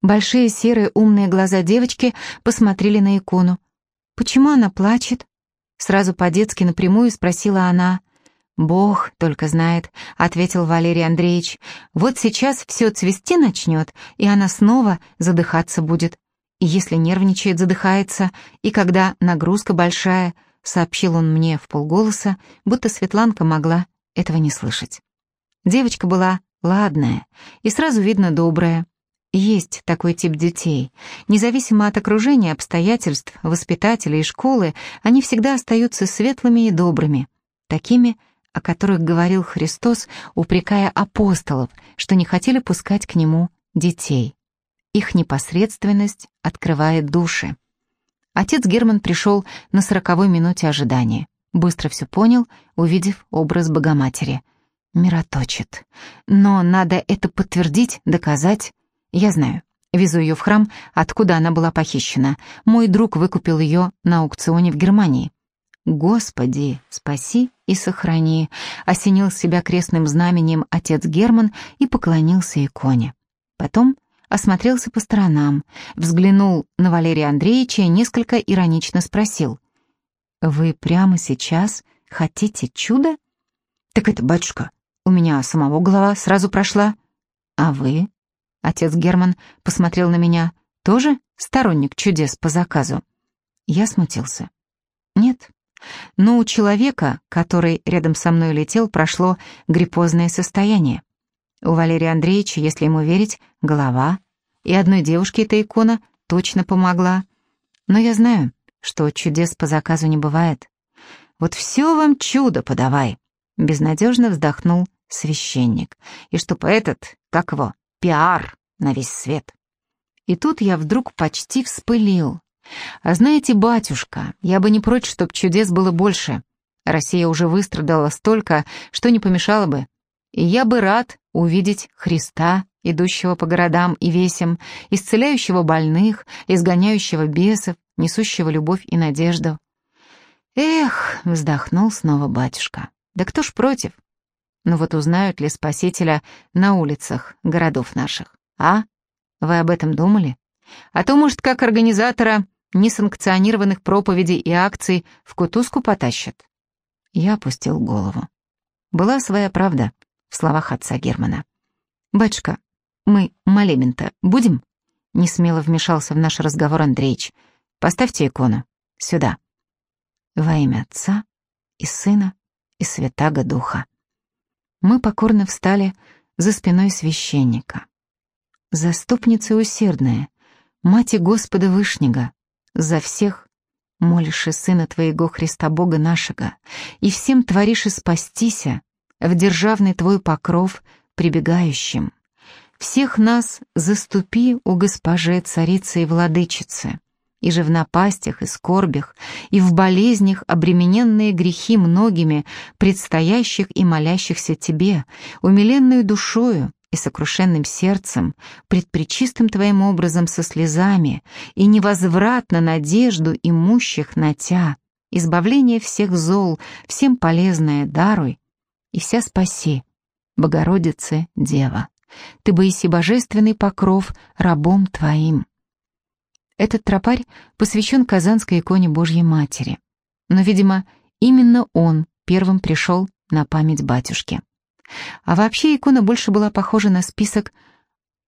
Большие серые умные глаза девочки посмотрели на икону. «Почему она плачет?» Сразу по-детски напрямую спросила она. «Бог только знает», — ответил Валерий Андреевич. «Вот сейчас все цвести начнет, и она снова задыхаться будет. И если нервничает, задыхается, и когда нагрузка большая», — сообщил он мне в полголоса, будто Светланка могла этого не слышать. Девочка была ладная и сразу видно добрая. Есть такой тип детей. Независимо от окружения, обстоятельств, воспитателей и школы, они всегда остаются светлыми и добрыми, такими, о которых говорил Христос, упрекая апостолов, что не хотели пускать к нему детей. Их непосредственность открывает души. Отец Герман пришел на сороковой минуте ожидания. Быстро все понял, увидев образ Богоматери. Мироточит. Но надо это подтвердить, доказать. Я знаю. Везу ее в храм, откуда она была похищена. Мой друг выкупил ее на аукционе в Германии. «Господи, спаси и сохрани», — осенил себя крестным знаменем отец Герман и поклонился иконе. Потом осмотрелся по сторонам, взглянул на Валерия Андреевича и несколько иронично спросил. «Вы прямо сейчас хотите чудо?» «Так это, батюшка, у меня самого голова сразу прошла. А вы?» Отец Герман посмотрел на меня. «Тоже сторонник чудес по заказу?» Я смутился. «Нет, но у человека, который рядом со мной летел, прошло гриппозное состояние. У Валерия Андреевича, если ему верить, голова. И одной девушке эта икона точно помогла. Но я знаю, что чудес по заказу не бывает. Вот все вам чудо подавай. Безнадежно вздохнул священник. И чтоб этот, как его, пиар на весь свет. И тут я вдруг почти вспылил. А знаете, батюшка, я бы не прочь, чтоб чудес было больше. Россия уже выстрадала столько, что не помешало бы. И я бы рад увидеть Христа, идущего по городам и весям, исцеляющего больных, изгоняющего бесов, несущего любовь и надежду. Эх, вздохнул снова батюшка. Да кто ж против? Ну вот узнают ли Спасителя на улицах городов наших, а? Вы об этом думали? А то, может, как организатора несанкционированных проповедей и акций в кутузку потащат. Я опустил голову. Была своя правда в словах отца Германа. «Батюшка, мы молебен-то будем?» Несмело вмешался в наш разговор Андреич. «Поставьте икону. Сюда». Во имя Отца и Сына и Святаго Духа. Мы покорно встали за спиной священника. Заступница усердная, Мать Господа Вышнего, за всех молишь и Сына Твоего Христа Бога нашего, и всем творишь и спастися в державный Твой покров прибегающим. Всех нас заступи у Госпоже Царицы и Владычицы, и же в напастях и скорбях, и в болезнях обремененные грехи многими, предстоящих и молящихся Тебе, умиленную душою, и сокрушенным сердцем, пред пречистым Твоим образом со слезами, и невозвратно надежду имущих на Тя, избавление всех зол, всем полезное даруй, и вся спаси, Богородице Дева. Ты боиси божественный покров рабом Твоим. Этот тропарь посвящен Казанской иконе Божьей Матери, но, видимо, именно он первым пришел на память батюшки. А вообще икона больше была похожа на список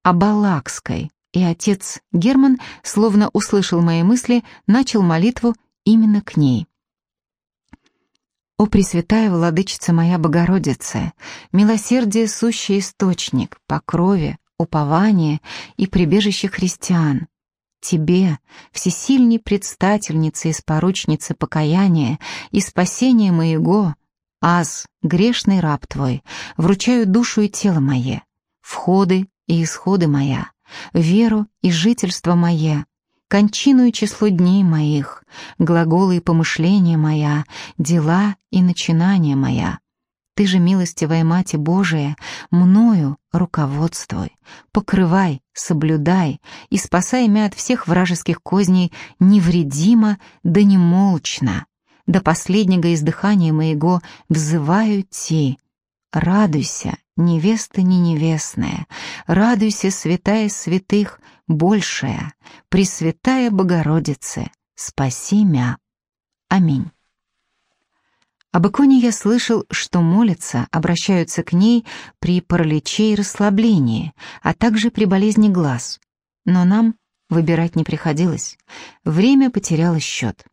Абалакской, и отец Герман, словно услышал мои мысли, начал молитву именно к ней. «О Пресвятая Владычица моя Богородица, милосердие сущий источник, покрове, упование и прибежище христиан, Тебе, всесильней предстательнице и споручнице покаяния и спасения моего, Аз, грешный раб твой, вручаю душу и тело мое, входы и исходы моя, веру и жительство мое, кончину и число дней моих, глаголы и помышления моя, дела и начинания моя. Ты же, милостивая Мать Божия, мною руководствуй, покрывай, соблюдай и спасай меня от всех вражеских козней невредимо да немолчно до последнего издыхания моего взываю Ти. Радуйся, невеста не невестная, радуйся, святая святых, большая, Пресвятая Богородице, спаси мя. Аминь. Об иконе я слышал, что молятся, обращаются к ней при параличе и расслаблении, а также при болезни глаз. Но нам выбирать не приходилось. Время потеряло счет.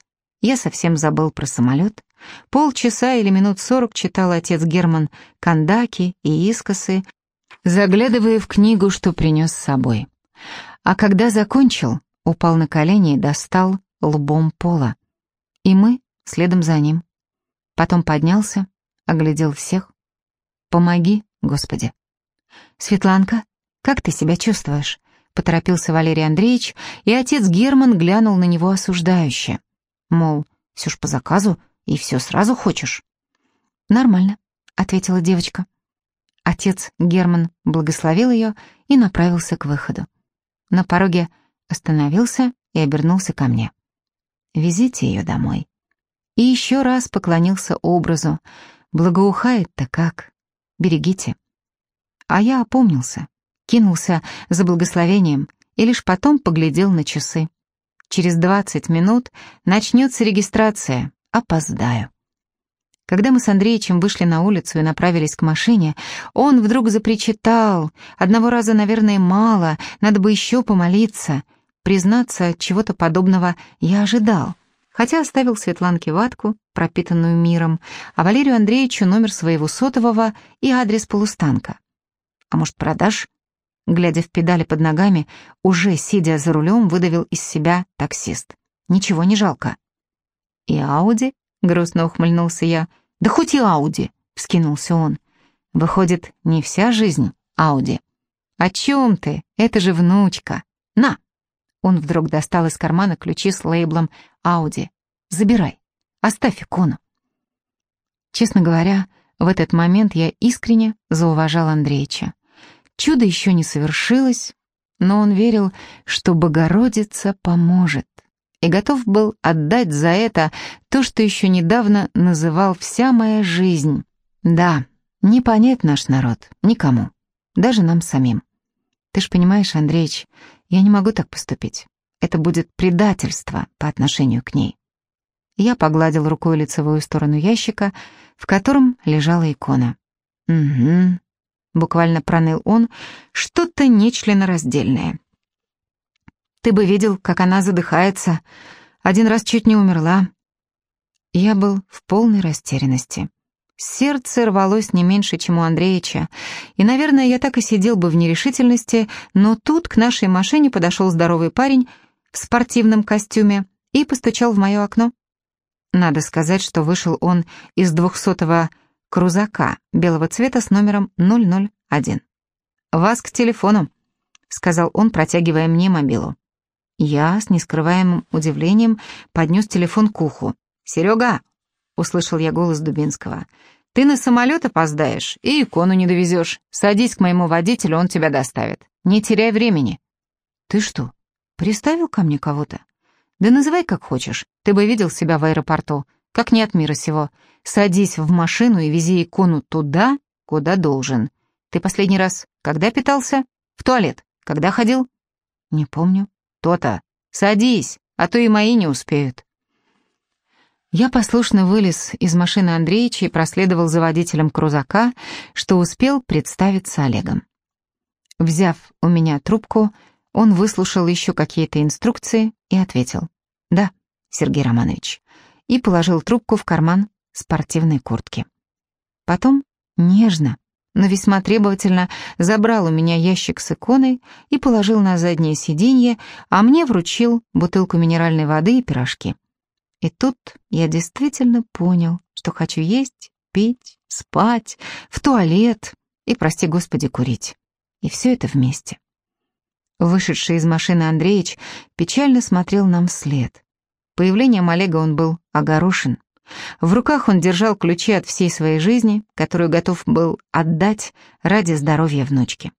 Я совсем забыл про самолет. Полчаса или минут сорок читал отец Герман кандаки и искосы, заглядывая в книгу, что принес с собой. А когда закончил, упал на колени и достал лбом пола. И мы следом за ним. Потом поднялся, оглядел всех. «Помоги, Господи!» «Светланка, как ты себя чувствуешь?» Поторопился Валерий Андреевич, и отец Герман глянул на него осуждающе. Мол, все ж по заказу, и все сразу хочешь. «Нормально», — ответила девочка. Отец Герман благословил ее и направился к выходу. На пороге остановился и обернулся ко мне. «Везите ее домой и еще раз поклонился образу. Благоухает-то как. Берегите. А я опомнился, кинулся за благословением и лишь потом поглядел на часы. Через двадцать минут начнется регистрация. Опоздаю. Когда мы с Андреичем вышли на улицу и направились к машине, он вдруг запричитал. Одного раза, наверное, мало, надо бы еще помолиться. Признаться, чего-то подобного я ожидал хотя оставил Светланке ватку, пропитанную миром, а Валерию Андреевичу номер своего сотового и адрес полустанка. «А может, продашь?» Глядя в педали под ногами, уже сидя за рулем, выдавил из себя таксист. «Ничего не жалко». «И Ауди?» — грустно ухмыльнулся я. «Да хоть и Ауди!» — вскинулся он. «Выходит, не вся жизнь Ауди». «О чем ты? Это же внучка. На!» Он вдруг достал из кармана ключи с лейблом «Ауди». «Забирай. Оставь икону». Честно говоря, в этот момент я искренне зауважал Андреича. Чудо еще не совершилось, но он верил, что Богородица поможет, и готов был отдать за это то, что еще недавно называл «вся моя жизнь». Да, не понять наш народ никому, даже нам самим. Ты ж понимаешь, Андреич, я не могу так поступить. Это будет предательство по отношению к ней. Я погладил рукой лицевую сторону ящика, в котором лежала икона. «Угу», — буквально проныл он, — «что-то нечленораздельное». «Ты бы видел, как она задыхается. Один раз чуть не умерла». Я был в полной растерянности. Сердце рвалось не меньше, чем у Андреича, и, наверное, я так и сидел бы в нерешительности, но тут к нашей машине подошел здоровый парень в спортивном костюме и постучал в мое окно. Надо сказать, что вышел он из двухсотого крузака белого цвета с номером 001. «Вас к телефону», — сказал он, протягивая мне мобилу. Я с нескрываемым удивлением поднес телефон к уху. «Серега!» Услышал я голос Дубинского. «Ты на самолет опоздаешь и икону не довезешь. Садись к моему водителю, он тебя доставит. Не теряй времени». «Ты что, приставил ко мне кого-то?» «Да называй как хочешь. Ты бы видел себя в аэропорту. Как не от мира сего. Садись в машину и вези икону туда, куда должен. Ты последний раз когда питался? В туалет. Когда ходил?» «Не помню». «То-то. Садись, а то и мои не успеют». Я послушно вылез из машины Андреевича и проследовал за водителем крузака, что успел представиться Олегом. Взяв у меня трубку, он выслушал еще какие-то инструкции и ответил «Да, Сергей Романович», и положил трубку в карман спортивной куртки. Потом нежно, но весьма требовательно забрал у меня ящик с иконой и положил на заднее сиденье, а мне вручил бутылку минеральной воды и пирожки. И тут я действительно понял, что хочу есть, пить, спать, в туалет и, прости господи, курить. И все это вместе. Вышедший из машины Андреич печально смотрел нам вслед. Появлением Олега он был огорошен. В руках он держал ключи от всей своей жизни, которую готов был отдать ради здоровья внучки.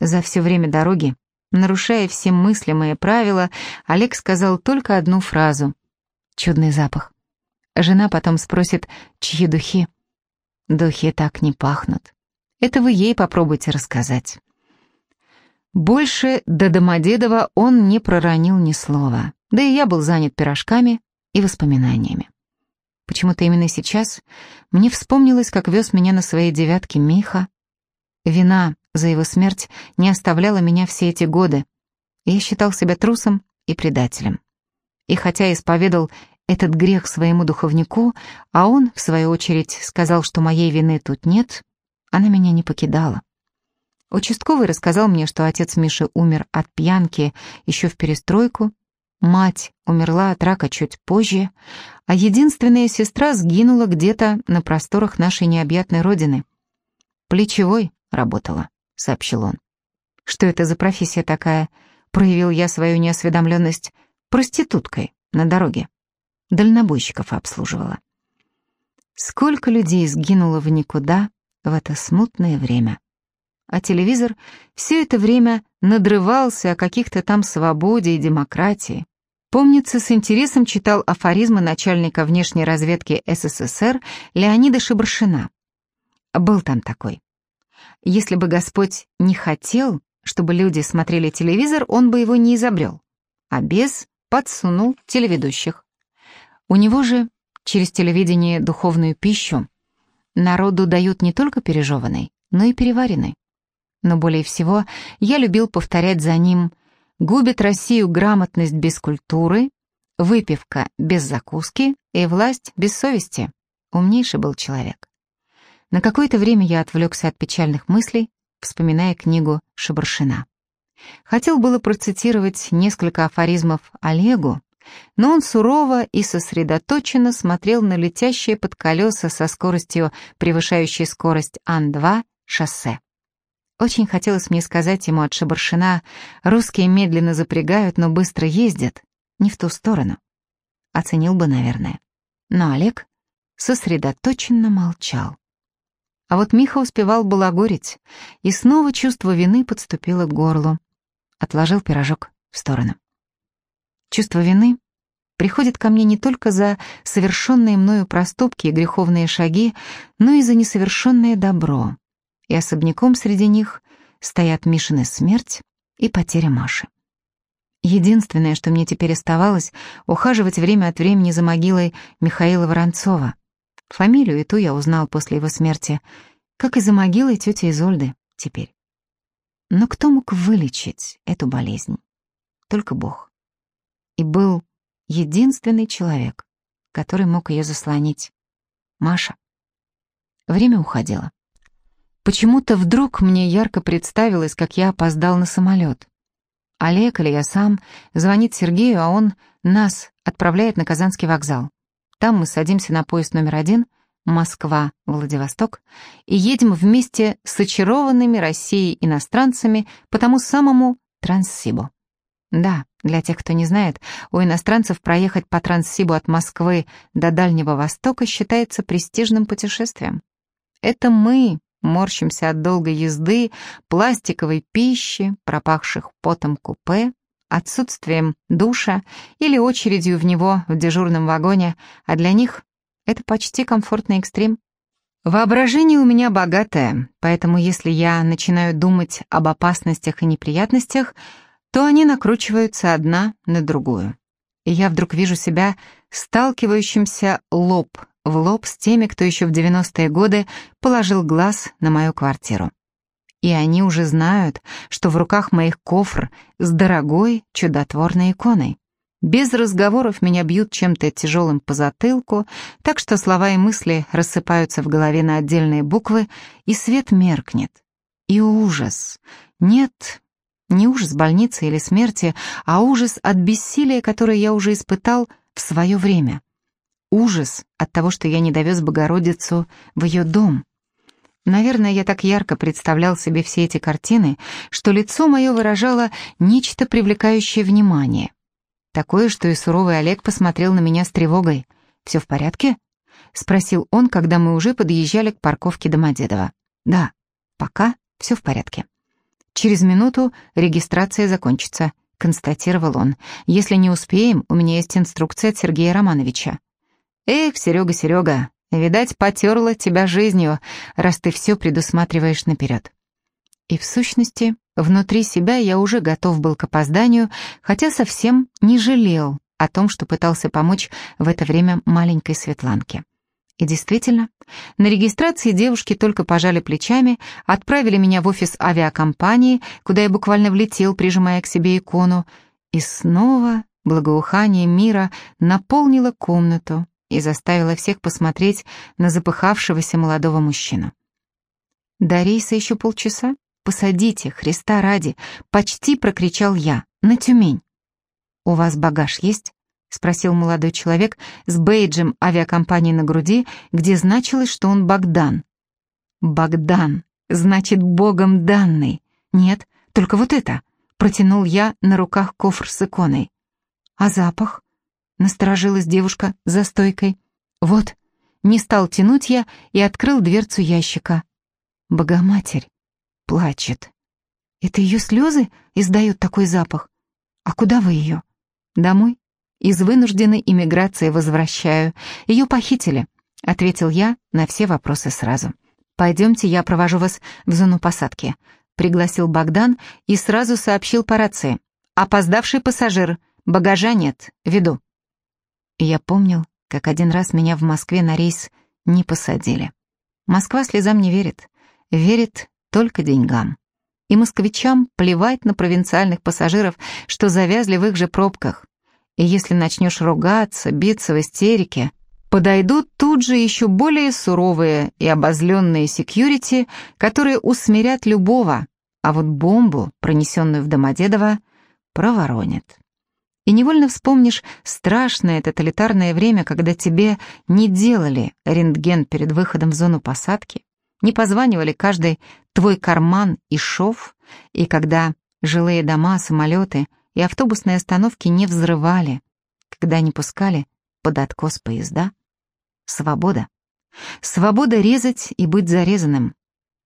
За все время дороги, нарушая все мыслимые правила, Олег сказал только одну фразу Чудный запах. Жена потом спросит, чьи духи. Духи так не пахнут. Это вы ей попробуйте рассказать. Больше до Домодедова он не проронил ни слова, да и я был занят пирожками и воспоминаниями. Почему-то именно сейчас мне вспомнилось, как вез меня на своей девятке Миха. Вина за его смерть не оставляла меня все эти годы. Я считал себя трусом и предателем. И хотя исповедал этот грех своему духовнику, а он, в свою очередь, сказал, что моей вины тут нет, она меня не покидала. Участковый рассказал мне, что отец Миши умер от пьянки еще в перестройку, мать умерла от рака чуть позже, а единственная сестра сгинула где-то на просторах нашей необъятной родины. «Плечевой работала», — сообщил он. «Что это за профессия такая?» — проявил я свою неосведомленность. «Проституткой на дороге. Дальнобойщиков обслуживала». Сколько людей сгинуло в никуда в это смутное время а телевизор все это время надрывался о каких-то там свободе и демократии. Помнится, с интересом читал афоризмы начальника внешней разведки СССР Леонида Шебаршина. Был там такой. Если бы Господь не хотел, чтобы люди смотрели телевизор, он бы его не изобрел, а без подсунул телеведущих. У него же через телевидение духовную пищу народу дают не только пережеванной, но и переваренной но более всего я любил повторять за ним «Губит Россию грамотность без культуры, выпивка без закуски и власть без совести». Умнейший был человек. На какое-то время я отвлекся от печальных мыслей, вспоминая книгу Шабаршина. Хотел было процитировать несколько афоризмов Олегу, но он сурово и сосредоточенно смотрел на летящее под колеса со скоростью, превышающей скорость Ан-2, шоссе. Очень хотелось мне сказать ему от Шабаршина, русские медленно запрягают, но быстро ездят, не в ту сторону. Оценил бы, наверное. Но Олег сосредоточенно молчал. А вот Миха успевал балагурить, и снова чувство вины подступило к горлу. Отложил пирожок в сторону. Чувство вины приходит ко мне не только за совершенные мною проступки и греховные шаги, но и за несовершенное добро и особняком среди них стоят Мишина смерть и потеря Маши. Единственное, что мне теперь оставалось, ухаживать время от времени за могилой Михаила Воронцова. Фамилию и ту я узнал после его смерти, как и за могилой тети Изольды теперь. Но кто мог вылечить эту болезнь? Только Бог. И был единственный человек, который мог ее заслонить. Маша. Время уходило. Почему-то вдруг мне ярко представилось, как я опоздал на самолет. Олег или я сам звонит Сергею, а он нас отправляет на Казанский вокзал. Там мы садимся на поезд номер один Москва, Владивосток, и едем вместе с очарованными Россией иностранцами по тому самому Транссибу. Да, для тех, кто не знает, у иностранцев проехать по Транссибу от Москвы до Дальнего Востока считается престижным путешествием. Это мы, морщимся от долгой езды, пластиковой пищи, пропахших потом купе, отсутствием душа или очередью в него в дежурном вагоне, а для них это почти комфортный экстрим. Воображение у меня богатое, поэтому если я начинаю думать об опасностях и неприятностях, то они накручиваются одна на другую. И я вдруг вижу себя сталкивающимся лоб в лоб с теми, кто еще в 90-е годы положил глаз на мою квартиру. И они уже знают, что в руках моих кофр с дорогой чудотворной иконой. Без разговоров меня бьют чем-то тяжелым по затылку, так что слова и мысли рассыпаются в голове на отдельные буквы, и свет меркнет. И ужас. Нет, не ужас больницы или смерти, а ужас от бессилия, которое я уже испытал в свое время ужас от того, что я не довез Богородицу в ее дом. Наверное, я так ярко представлял себе все эти картины, что лицо мое выражало нечто привлекающее внимание. Такое, что и суровый Олег посмотрел на меня с тревогой. «Все в порядке?» — спросил он, когда мы уже подъезжали к парковке Домодедово. «Да, пока все в порядке». «Через минуту регистрация закончится», — констатировал он. «Если не успеем, у меня есть инструкция от Сергея Романовича». «Эх, Серега, Серега, Видать, потерла тебя жизнью, раз ты все предусматриваешь наперед. И в сущности, внутри себя я уже готов был к опозданию, хотя совсем не жалел о том, что пытался помочь в это время маленькой Светланке. И действительно, на регистрации девушки только пожали плечами, отправили меня в офис авиакомпании, куда я буквально влетел, прижимая к себе икону, и снова благоухание мира наполнило комнату и заставило всех посмотреть на запыхавшегося молодого мужчину. До рейса еще полчаса? «Посадите, Христа ради!» — почти прокричал я. «На Тюмень!» «У вас багаж есть?» — спросил молодой человек с бейджем авиакомпании на груди, где значилось, что он Богдан. «Богдан! Значит, богом данный!» «Нет, только вот это!» — протянул я на руках кофр с иконой. «А запах?» — насторожилась девушка за стойкой. «Вот!» — не стал тянуть я и открыл дверцу ящика. «Богоматерь!» Плачет. Это ее слезы издают такой запах? А куда вы ее? Домой? Из вынужденной иммиграции возвращаю. Ее похитили, ответил я на все вопросы сразу. Пойдемте, я провожу вас в зону посадки. Пригласил Богдан и сразу сообщил по рации. Опоздавший пассажир, багажа нет, веду. я помнил, как один раз меня в Москве на рейс не посадили. Москва слезам не верит. Верит только деньгам. И москвичам плевать на провинциальных пассажиров, что завязли в их же пробках. И если начнешь ругаться, биться в истерике, подойдут тут же еще более суровые и обозленные секьюрити, которые усмирят любого, а вот бомбу, пронесенную в Домодедово, проворонят. И невольно вспомнишь страшное тоталитарное время, когда тебе не делали рентген перед выходом в зону посадки, не позванивали каждый твой карман и шов, и когда жилые дома, самолеты и автобусные остановки не взрывали, когда не пускали под откос поезда. Свобода. Свобода резать и быть зарезанным.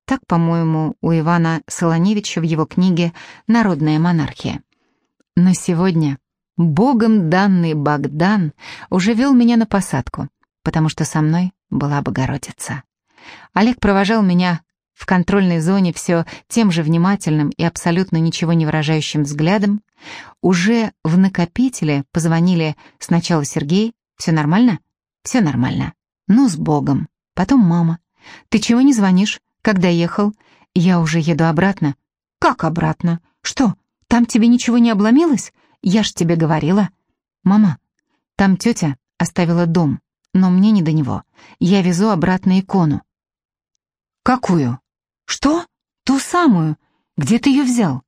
Так, по-моему, у Ивана Солоневича в его книге «Народная монархия». Но сегодня богом данный Богдан уже вел меня на посадку, потому что со мной была Богородица. Олег провожал меня в контрольной зоне все тем же внимательным и абсолютно ничего не выражающим взглядом. Уже в накопителе позвонили сначала Сергей. «Все нормально?» «Все нормально». «Ну, с Богом». Потом мама. «Ты чего не звонишь? Когда ехал?» «Я уже еду обратно». «Как обратно? Что, там тебе ничего не обломилось? Я ж тебе говорила». «Мама, там тетя оставила дом, но мне не до него. Я везу обратно икону». «Какую?» «Что? Ту самую? Где ты ее взял?»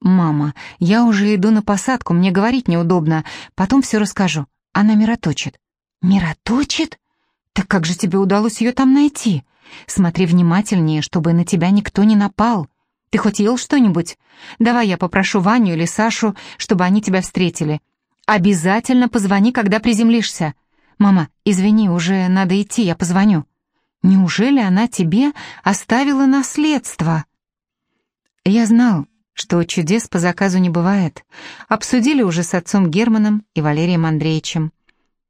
«Мама, я уже иду на посадку, мне говорить неудобно. Потом все расскажу. Она мироточит». «Мироточит? Так как же тебе удалось ее там найти? Смотри внимательнее, чтобы на тебя никто не напал. Ты хоть ел что-нибудь? Давай я попрошу Ваню или Сашу, чтобы они тебя встретили. Обязательно позвони, когда приземлишься. Мама, извини, уже надо идти, я позвоню». Неужели она тебе оставила наследство? Я знал, что чудес по заказу не бывает. Обсудили уже с отцом Германом и Валерием Андреевичем.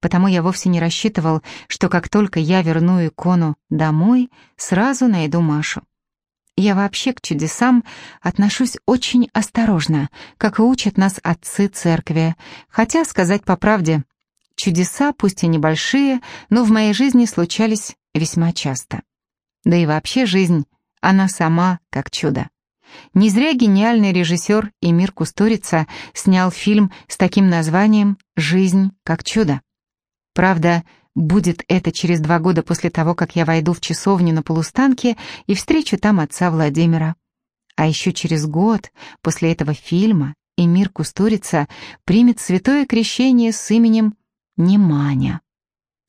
Потому я вовсе не рассчитывал, что как только я верну икону домой, сразу найду Машу. Я вообще к чудесам отношусь очень осторожно, как и учат нас отцы церкви. Хотя, сказать по правде, чудеса, пусть и небольшие, но в моей жизни случались весьма часто. Да и вообще жизнь, она сама как чудо. Не зря гениальный режиссер Эмир Кустурица снял фильм с таким названием «Жизнь как чудо». Правда, будет это через два года после того, как я войду в часовню на полустанке и встречу там отца Владимира. А еще через год после этого фильма Эмир Кустурица примет святое крещение с именем Неманя.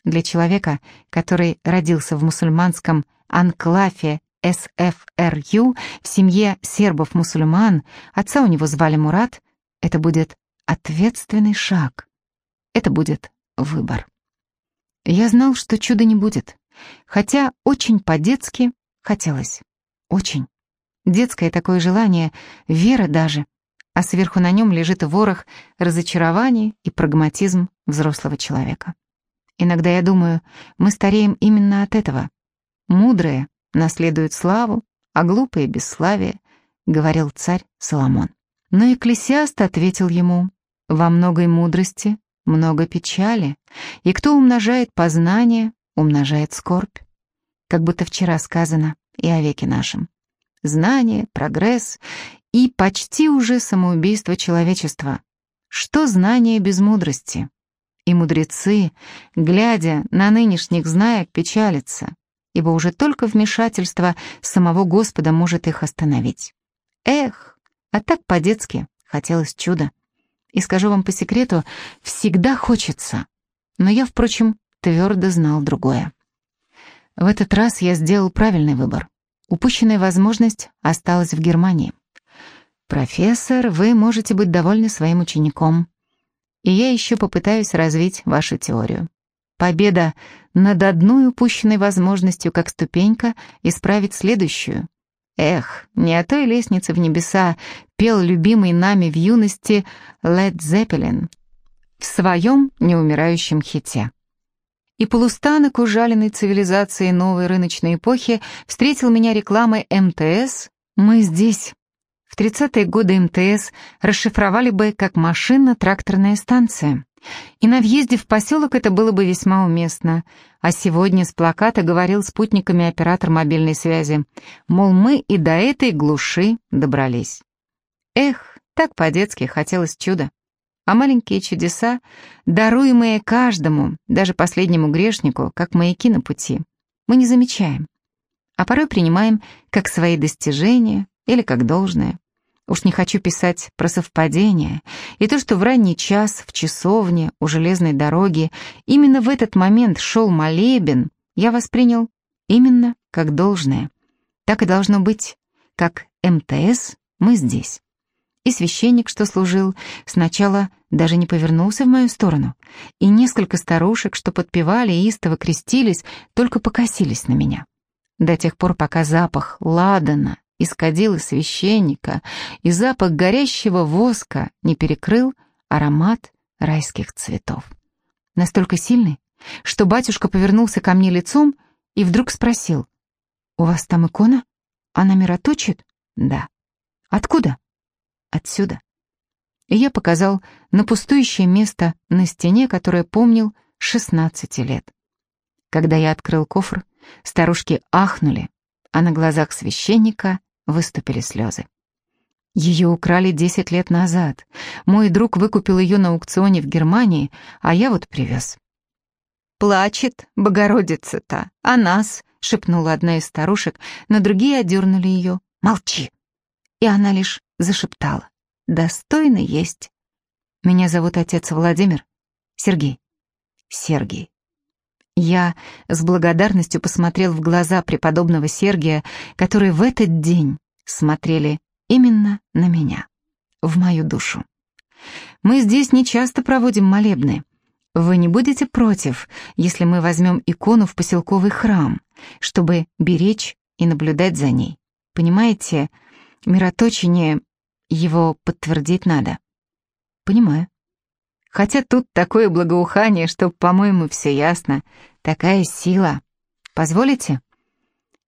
Для человека, который родился в мусульманском анклаве СФРЮ в семье сербов-мусульман, отца у него звали Мурат, это будет ответственный шаг. Это будет выбор. Я знал, что чуда не будет, хотя очень по-детски хотелось. Очень. Детское такое желание, вера даже, а сверху на нем лежит ворох разочарований и прагматизм взрослого человека. Иногда я думаю, мы стареем именно от этого. Мудрые наследуют славу, а глупые — бесславие, — говорил царь Соломон. Но Экклесиаст ответил ему, «Во многой мудрости много печали, и кто умножает познание, умножает скорбь». Как будто вчера сказано и о веке нашем. Знание, прогресс и почти уже самоубийство человечества. Что знание без мудрости? И мудрецы, глядя на нынешних знаек, печалятся, ибо уже только вмешательство самого Господа может их остановить. Эх, а так по-детски хотелось чуда. И скажу вам по секрету, всегда хочется. Но я, впрочем, твердо знал другое. В этот раз я сделал правильный выбор. Упущенная возможность осталась в Германии. «Профессор, вы можете быть довольны своим учеником», и я еще попытаюсь развить вашу теорию. Победа над одной упущенной возможностью как ступенька исправить следующую. Эх, не о той лестнице в небеса пел любимый нами в юности Лед Зеппелин в своем неумирающем хите. И полустанок ужаленной цивилизации новой рыночной эпохи встретил меня рекламой МТС «Мы здесь». В 30-е годы МТС расшифровали бы как «машинно-тракторная станция». И на въезде в поселок это было бы весьма уместно. А сегодня с плаката говорил спутниками оператор мобильной связи, мол, мы и до этой глуши добрались. Эх, так по-детски хотелось чуда. А маленькие чудеса, даруемые каждому, даже последнему грешнику, как маяки на пути, мы не замечаем, а порой принимаем как свои достижения или как должное. Уж не хочу писать про совпадения и то, что в ранний час в часовне у железной дороги именно в этот момент шел молебен, я воспринял именно как должное. Так и должно быть, как МТС мы здесь. И священник, что служил, сначала даже не повернулся в мою сторону, и несколько старушек, что подпевали и истово крестились, только покосились на меня. До тех пор, пока запах ладана из священника, и запах горящего воска не перекрыл аромат райских цветов. Настолько сильный, что батюшка повернулся ко мне лицом и вдруг спросил, «У вас там икона? Она мироточит?» «Да». «Откуда?» «Отсюда». И я показал на пустующее место на стене, которое помнил 16 лет. Когда я открыл кофр, старушки ахнули, а на глазах священника выступили слезы. Ее украли 10 лет назад. Мой друг выкупил ее на аукционе в Германии, а я вот привез. «Плачет Богородица-то, а нас?» — шепнула одна из старушек, но другие одернули ее. «Молчи!» И она лишь зашептала. «Достойно есть». «Меня зовут отец Владимир. Сергей». «Сергей». Я с благодарностью посмотрел в глаза преподобного Сергия, которые в этот день смотрели именно на меня, в мою душу. Мы здесь не часто проводим молебны. Вы не будете против, если мы возьмем икону в поселковый храм, чтобы беречь и наблюдать за ней. Понимаете, мироточение его подтвердить надо. Понимаю. Хотя тут такое благоухание, что, по-моему, все ясно. Такая сила. Позволите?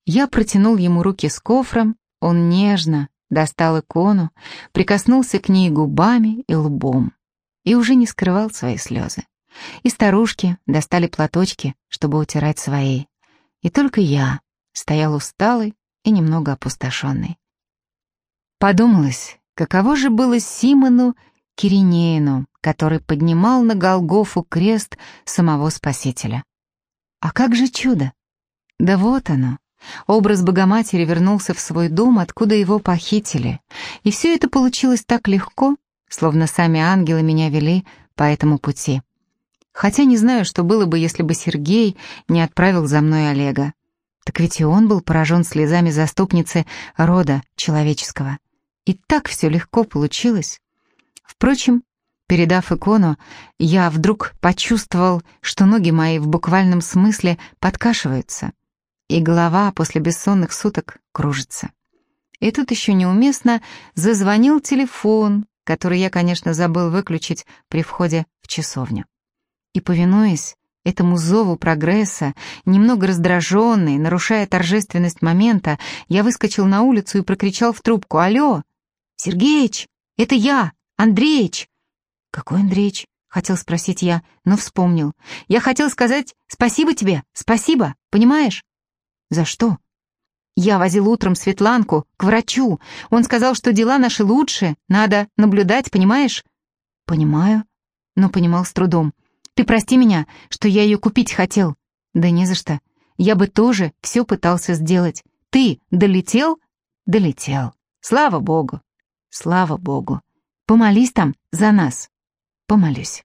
Я протянул ему руки с кофром, он нежно достал икону, прикоснулся к ней губами и лбом и уже не скрывал свои слезы. И старушки достали платочки, чтобы утирать свои. И только я стоял усталый и немного опустошенный. Подумалось, каково же было Симону Киринеину, который поднимал на Голгофу крест самого Спасителя. А как же чудо? Да вот оно. Образ Богоматери вернулся в свой дом, откуда его похитили. И все это получилось так легко, словно сами ангелы меня вели по этому пути. Хотя не знаю, что было бы, если бы Сергей не отправил за мной Олега. Так ведь и он был поражен слезами заступницы рода человеческого. И так все легко получилось. Впрочем, передав икону, я вдруг почувствовал, что ноги мои в буквальном смысле подкашиваются, и голова после бессонных суток кружится. И тут еще неуместно зазвонил телефон, который я, конечно, забыл выключить при входе в часовню. И, повинуясь Этому зову прогресса, немного раздраженный, нарушая торжественность момента, я выскочил на улицу и прокричал в трубку «Алло! Сергеич, это я, Андреич!» «Какой Андреич?» — хотел спросить я, но вспомнил. «Я хотел сказать спасибо тебе, спасибо, понимаешь?» «За что?» «Я возил утром Светланку к врачу. Он сказал, что дела наши лучше, надо наблюдать, понимаешь?» «Понимаю», но понимал с трудом. Ты прости меня, что я ее купить хотел. Да не за что. Я бы тоже все пытался сделать. Ты долетел? Долетел. Слава богу. Слава богу. Помолись там за нас. Помолюсь.